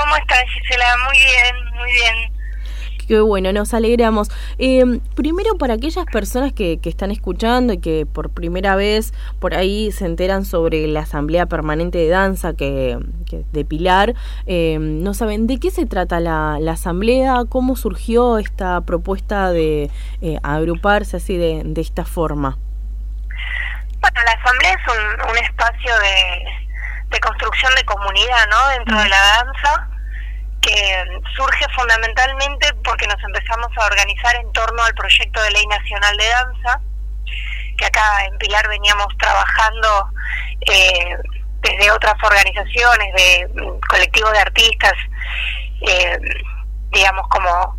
¿Cómo estás, Gisela? Muy bien, muy bien. Qué bueno, nos alegramos. Eh, primero, para aquellas personas que, que, están escuchando y que por primera vez por ahí se enteran sobre la Asamblea Permanente de Danza que, que de Pilar, eh, no saben de qué se trata la, la, Asamblea, cómo surgió esta propuesta de eh, agruparse así de, de, esta forma. Bueno, la Asamblea es un, un espacio de, construcción de comunidad, ¿no? Dentro de la danza que surge fundamentalmente porque nos empezamos a organizar en torno al proyecto de ley nacional de danza, que acá en Pilar veníamos trabajando eh, desde otras organizaciones, de mm, colectivos de artistas, eh, digamos como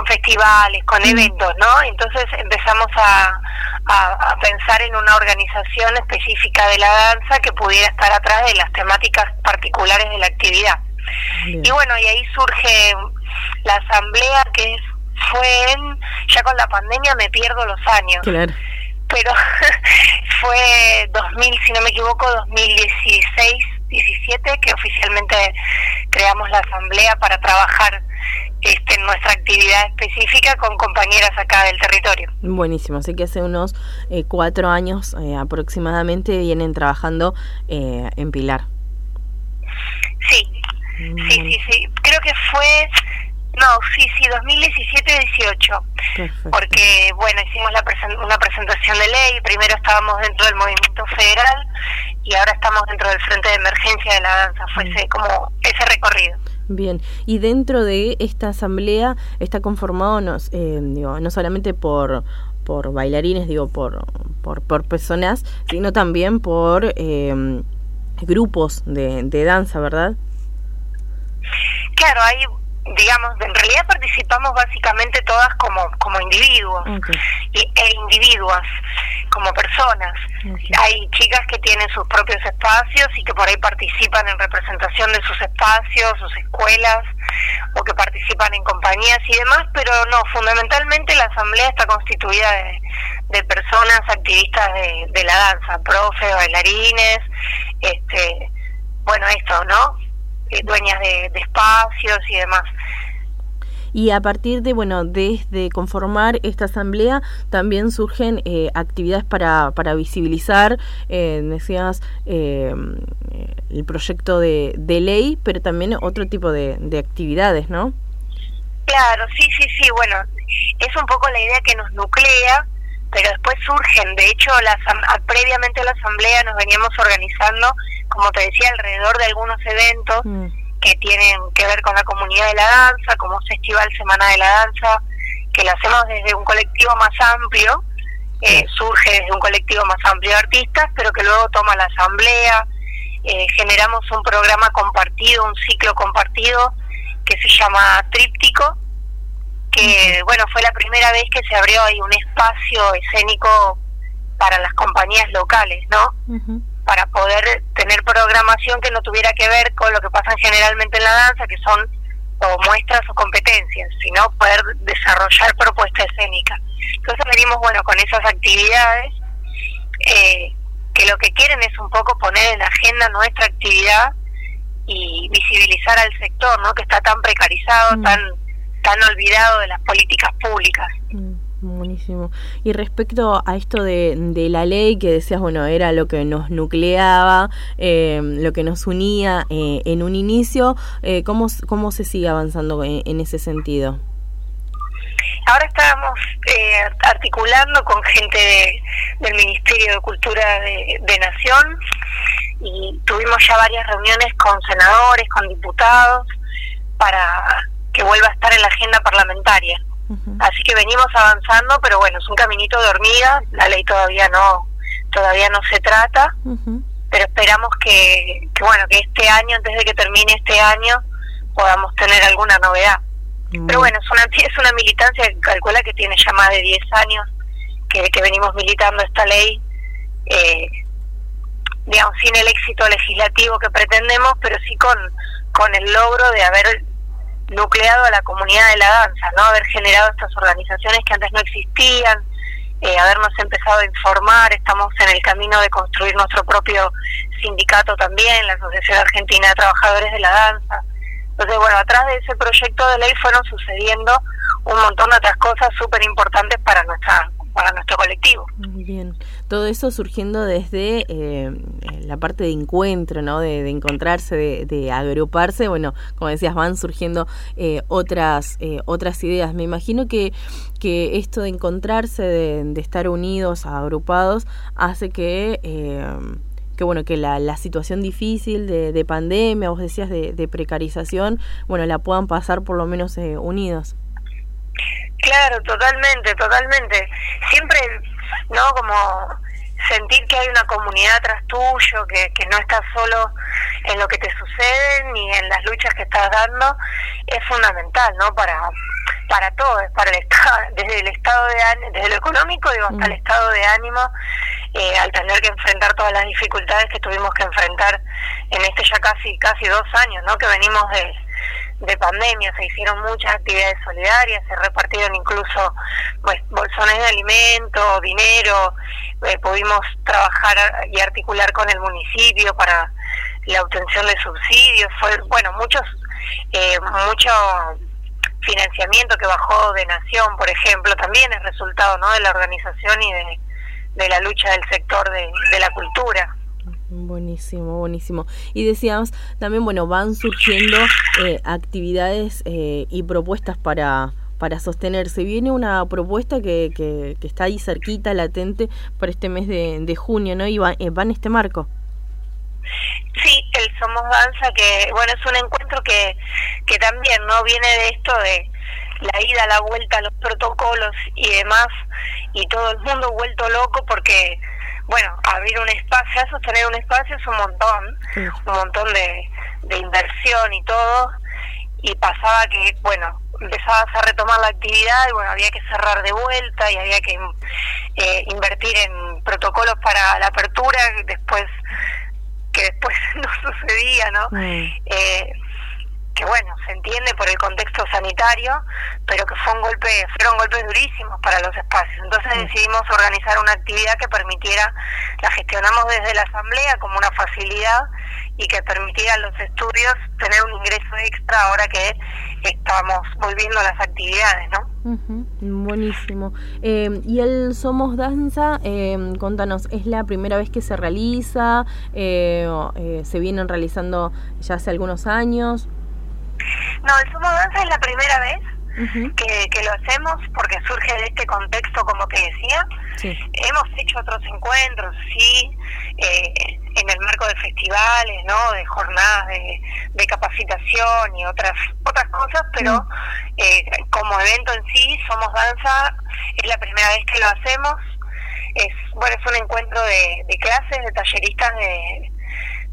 con festivales, con eventos, ¿no? Entonces empezamos a, a, a, pensar en una organización específica de la danza que pudiera estar atrás de las temáticas particulares de la actividad. Bien. Y bueno, y ahí surge la asamblea que fue en, ya con la pandemia me pierdo los años. Claro. Pero fue 2000, si no me equivoco, 2016, 17 que oficialmente creamos la asamblea para trabajar este, en nuestra actividad específica con compañeras acá del territorio. Buenísimo, así que hace unos eh, cuatro años eh, aproximadamente vienen trabajando eh, en Pilar. Sí, Sí, sí, sí. Creo que fue, no, sí, sí, 2017-18. Porque, bueno, hicimos la presen una presentación de ley. Primero estábamos dentro del movimiento federal y ahora estamos dentro del Frente de Emergencia de la Danza. Fue ese, como ese recorrido. Bien, y dentro de esta asamblea está conformado no, eh, digo, no solamente por por bailarines, digo, por, por, por personas, sino también por eh, grupos de, de danza, ¿verdad? Claro, hay digamos, en realidad participamos básicamente todas como, como individuos okay. y, e individuas, como personas. Okay. Hay chicas que tienen sus propios espacios y que por ahí participan en representación de sus espacios, sus escuelas, o que participan en compañías y demás, pero no, fundamentalmente la asamblea está constituida de, de personas activistas de, de la danza, profe, bailarines, este, bueno, esto, ¿no? eh, dueñas de, de, espacios y demás. Y a partir de, bueno, desde conformar esta asamblea también surgen eh, actividades para, para visibilizar, eh, decías, eh, el proyecto de, de, ley, pero también otro tipo de, de actividades, ¿no? Claro, sí, sí, sí, bueno, es un poco la idea que nos nuclea, pero después surgen, de hecho, la, previamente a la asamblea nos veníamos organizando como te decía, alrededor de algunos eventos mm. Que tienen que ver con la comunidad de la danza, como Festival Semana de la Danza, que lo hacemos desde un colectivo más amplio, eh, surge desde un colectivo más amplio de artistas, pero que luego toma la asamblea, eh, generamos un programa compartido, un ciclo compartido que se llama Tríptico, que bueno, fue la primera vez que se abrió ahí un espacio escénico para las compañías locales, ¿no? Uh -huh para poder tener programación que no tuviera que ver con lo que pasa generalmente en la danza, que son o muestras o competencias, sino poder desarrollar propuesta escénica. Entonces venimos, bueno, con esas actividades eh, que lo que quieren es un poco poner en agenda nuestra actividad y visibilizar al sector, ¿no? Que está tan precarizado, mm. tan tan olvidado de las políticas públicas. Buenísimo. Y respecto a esto de, de, la ley que decías, bueno, era lo que nos nucleaba, eh, lo que nos unía eh, en un inicio, eh, ¿cómo, ¿cómo se sigue avanzando en, ese sentido? Ahora estamos eh, articulando con gente de, del Ministerio de Cultura de Nación y tuvimos ya varias reuniones con senadores, con diputados, para que vuelva a estar en la agenda parlamentaria. Así que venimos avanzando, pero bueno, es un caminito de hormiga, la ley todavía no todavía no se trata, uh -huh. pero esperamos que, que, bueno, que este año, antes de que termine este año, podamos tener alguna novedad. Uh -huh. Pero bueno, es una, es una militancia que calcula que tiene ya más de 10 años que, que venimos militando esta ley, eh, digamos, sin el éxito legislativo que pretendemos, pero sí con, con el logro de haber nucleado a la comunidad de la danza, ¿no? Haber generado estas organizaciones que antes no existían, eh, habernos empezado a informar, estamos en el camino de construir nuestro propio sindicato también, la Asociación Argentina de Trabajadores de la Danza. Entonces, bueno, atrás de ese proyecto de ley fueron sucediendo un montón de otras cosas súper importantes para nuestra para nuestro colectivo. Muy bien. Todo eso surgiendo desde eh, la parte de encuentro, ¿no? De, encontrarse, de, agruparse. Bueno, como decías, van surgiendo eh, otras eh, otras ideas. Me imagino que, que esto de encontrarse, de, estar unidos, agrupados, hace que que bueno que la, la situación difícil de, de, pandemia, vos decías de, de, precarización, bueno la puedan pasar por lo menos unidos. Claro, totalmente, totalmente. Siempre, ¿no? Como sentir que hay una comunidad tras tuyo, que, que no estás solo en lo que te sucede ni en las luchas que estás dando, es fundamental, ¿no? Para para todos, para el estado, desde el estado de desde lo económico digo hasta el mm. estado de ánimo, eh, al tener que enfrentar todas las dificultades que tuvimos que enfrentar en este ya casi casi dos años, ¿no? Que venimos de de pandemia, se hicieron muchas actividades solidarias, se repartieron incluso pues, bolsones de alimento, dinero, eh, pudimos trabajar y articular con el municipio para la obtención de subsidios, fue bueno muchos eh, mucho financiamiento que bajó de Nación, por ejemplo, también es resultado ¿no? de la organización y de, de la lucha del sector de, de la cultura. Buenísimo, buenísimo. Y decíamos también, bueno, van surgiendo eh, actividades eh, y propuestas para, para sostenerse. Viene una propuesta que, que, está ahí cerquita, latente, para este mes de, de junio, ¿no? Y va, eh, va en este marco. Sí, el Somos Danza, que bueno, es un encuentro que, que también no viene de esto de la ida, la vuelta, los protocolos y demás, y todo el mundo vuelto loco porque bueno, abrir un espacio, sostener un espacio es un montón, un montón de, de inversión y todo, y pasaba que, bueno, empezabas a retomar la actividad y bueno, había que cerrar de vuelta y había que eh, invertir en protocolos para la apertura, después que después no sucedía, ¿no? Eh, que bueno, se entiende por el contexto sanitario, pero que fue un golpe, fueron golpes durísimos para los espacios. Entonces decidimos organizar una actividad que permitiera, la gestionamos desde la asamblea como una facilidad y que permitiera a los estudios tener un ingreso extra ahora que estamos volviendo a las actividades, ¿no? buenísimo. Eh, y el Somos Danza, eh, contanos, ¿es la primera vez que se realiza? Eh, eh, ¿Se vienen realizando ya hace algunos años? No, el sumo danza es la primera vez que, que, lo hacemos porque surge de este contexto, como te decía. Hemos hecho otros encuentros, sí, eh, en el marco de festivales, ¿no? De jornadas de, de capacitación y otras otras cosas, pero eh, como evento en sí, Somos Danza es la primera vez que lo hacemos. Es bueno, es un encuentro de, de clases, de talleristas de,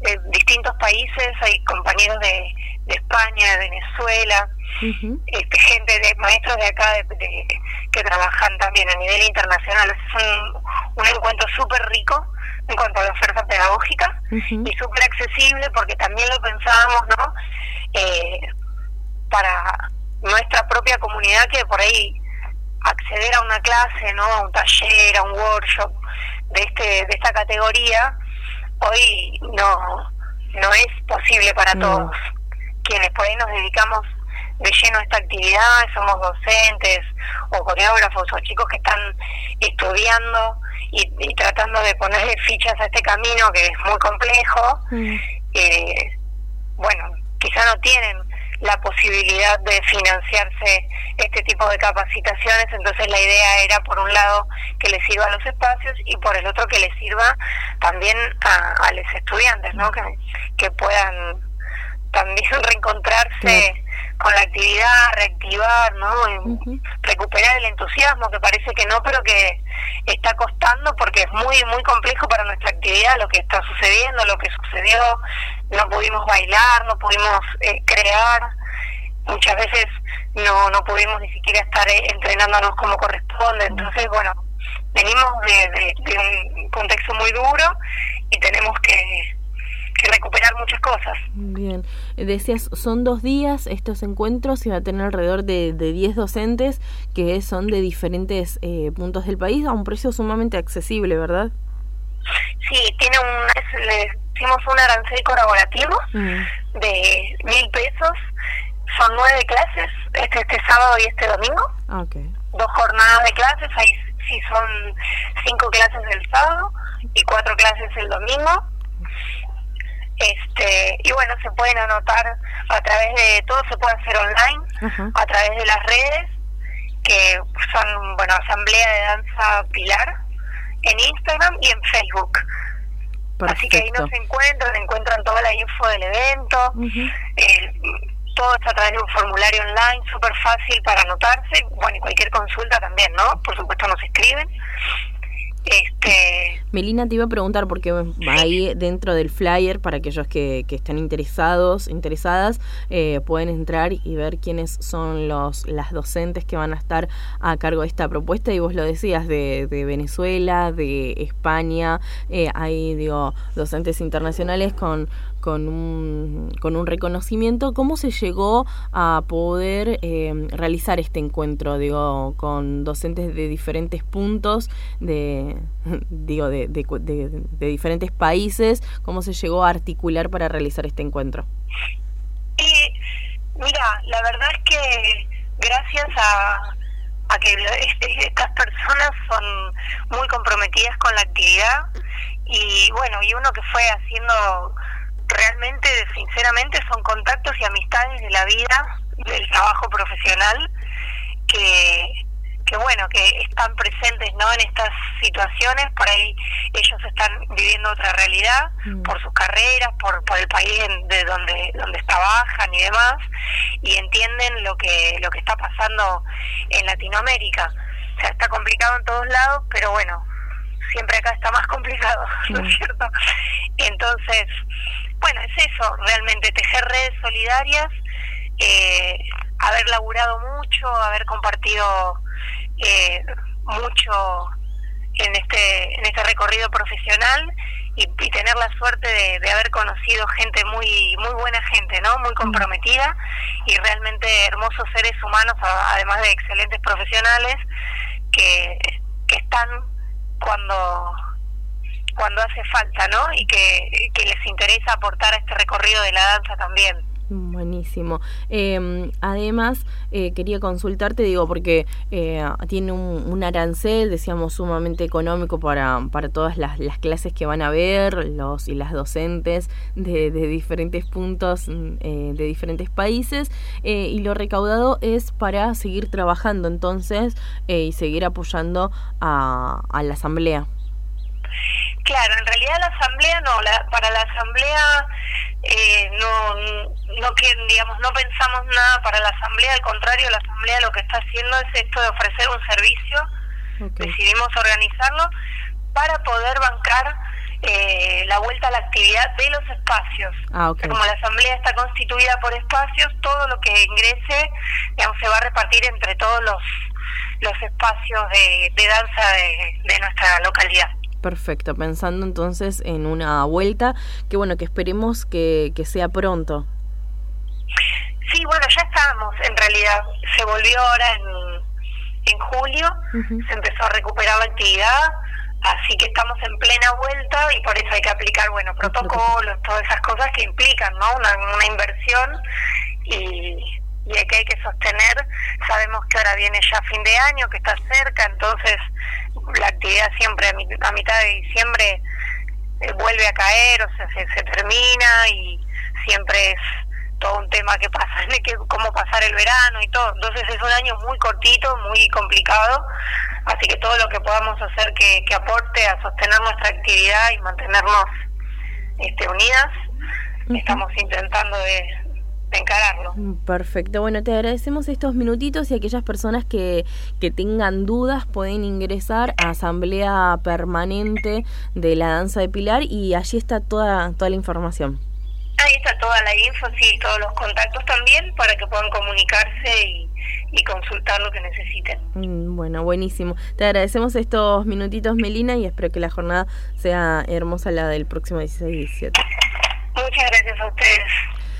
de distintos países, hay compañeros de de España, de Venezuela, este, gente de maestros de acá de, que trabajan también a nivel internacional. Es un, un encuentro súper rico en cuanto a la oferta pedagógica y súper accesible porque también lo pensábamos, ¿no? Eh, para nuestra propia comunidad que por ahí acceder a una clase, ¿no? A un taller, a un workshop de este de esta categoría hoy no no es posible para todos quienes por ahí nos dedicamos de lleno a esta actividad, somos docentes o coreógrafos o chicos que están estudiando y, tratando de ponerle fichas a este camino que es muy complejo, mm. eh, bueno, quizá no tienen la posibilidad de financiarse este tipo de capacitaciones, entonces la idea era por un lado que les sirva a los espacios y por el otro que les sirva también a, a los estudiantes, ¿no? Que, que puedan también reencontrarse con la actividad, reactivar, ¿no? Recuperar el entusiasmo, que parece que no, pero que está costando porque es muy, muy complejo para nuestra actividad lo que está sucediendo, lo que sucedió, no pudimos bailar, no pudimos eh, crear, muchas veces no, no pudimos ni siquiera estar eh, entrenándonos como corresponde, entonces, bueno, venimos de un contexto muy duro y tenemos que que recuperar muchas cosas. Bien, decías, son dos días estos encuentros y va a tener alrededor de, de 10 docentes que son de diferentes eh, puntos del país a un precio sumamente accesible, ¿verdad? Sí, tiene un, hicimos un arancel colaborativo mm. de mil pesos. Son nueve clases, este, este sábado y este domingo. Ah, Dos jornadas de clases, ahí sí son cinco clases el sábado y cuatro clases el domingo. Este, y bueno, se pueden anotar a través de todo, se puede hacer online, a través de las redes, que son, bueno, Asamblea de Danza Pilar, en Instagram y en Facebook. Así que ahí nos encuentran, encuentran toda la info del evento, todo está a través de un formulario online, súper fácil para anotarse, bueno, y cualquier consulta también, ¿no? Por supuesto nos escriben. Este... Melina, te iba a preguntar, porque ahí dentro del flyer, para aquellos que, que estén interesados, interesadas, eh, pueden entrar y ver quiénes son los las docentes que van a estar a cargo de esta propuesta. Y vos lo decías, de, de Venezuela, de España, eh, hay, digo, docentes internacionales con, con un, con un reconocimiento. ¿Cómo se llegó a poder eh, realizar este encuentro, digo, con docentes de diferentes puntos, de, digo, de, de, diferentes países? ¿Cómo se llegó a articular para realizar este encuentro? mira, la verdad es que gracias a, a que este, estas personas son muy comprometidas con la actividad y bueno, y uno que fue haciendo realmente, sinceramente, son contactos y amistades de la vida, del trabajo profesional, que, que bueno, que están presentes no en estas situaciones, por ahí ellos están viviendo otra realidad, mm. por sus carreras, por, por el país de donde, donde trabajan y demás, y entienden lo que, lo que está pasando en Latinoamérica. O sea, está complicado en todos lados, pero bueno, siempre acá está más complicado, ¿no es mm. cierto? Entonces, bueno, es eso, realmente tejer redes solidarias, eh, haber laburado mucho, haber compartido eh, mucho en este en este recorrido profesional y, tener la suerte de, haber conocido gente muy muy buena gente no muy comprometida y realmente hermosos seres humanos además de excelentes profesionales que, que están cuando cuando hace falta, ¿no? Y que, interesa aportar a este recorrido de la danza también. Buenísimo. Eh, además, eh, quería consultarte, digo, porque eh, tiene un, arancel, decíamos, sumamente económico para, para todas las, las, clases que van a ver, los y las docentes de, de diferentes puntos, mm, eh, de diferentes países, y lo recaudado es para seguir trabajando entonces y seguir apoyando a la asamblea. Claro, en realidad la asamblea no, la, para la asamblea eh, no, no digamos, no pensamos nada para la asamblea, al contrario, la asamblea lo que está haciendo es esto de ofrecer un servicio, decidimos organizarlo para poder bancar eh, la vuelta a la actividad de los espacios. Ah, como la asamblea está constituida por espacios, todo lo que ingrese, digamos, se va a repartir entre todos los los espacios de, de danza de, de nuestra localidad. Perfecto, pensando entonces en una vuelta, que bueno, que esperemos que, que sea pronto. Sí, bueno, ya estamos, en realidad. Se volvió ahora en, en julio, se empezó a recuperar la actividad, así que estamos en plena vuelta y por eso hay que aplicar, bueno, protocolos, todas esas cosas que implican, ¿no? Una, una inversión y, y que hay que sostener. Sabemos que ahora viene ya fin de año, que está cerca, entonces la actividad siempre a, mitad de diciembre eh, vuelve a caer, o sea, se, termina y siempre es todo un tema que pasa, que cómo pasar el verano y todo. Entonces es un año muy cortito, muy complicado, así que todo lo que podamos hacer que, que aporte a sostener nuestra actividad y mantenernos este, unidas, estamos intentando de, encararlo. Perfecto, bueno, te agradecemos estos minutitos y aquellas personas que, que tengan dudas pueden ingresar a Asamblea Permanente de la Danza de Pilar y allí está toda, toda la información. Ahí está toda la info, sí, todos los contactos también para que puedan comunicarse y, y consultar lo que necesiten. Mm, bueno, buenísimo. Te agradecemos estos minutitos, Melina, y espero que la jornada sea hermosa la del próximo 16 y 17. Muchas gracias a ustedes.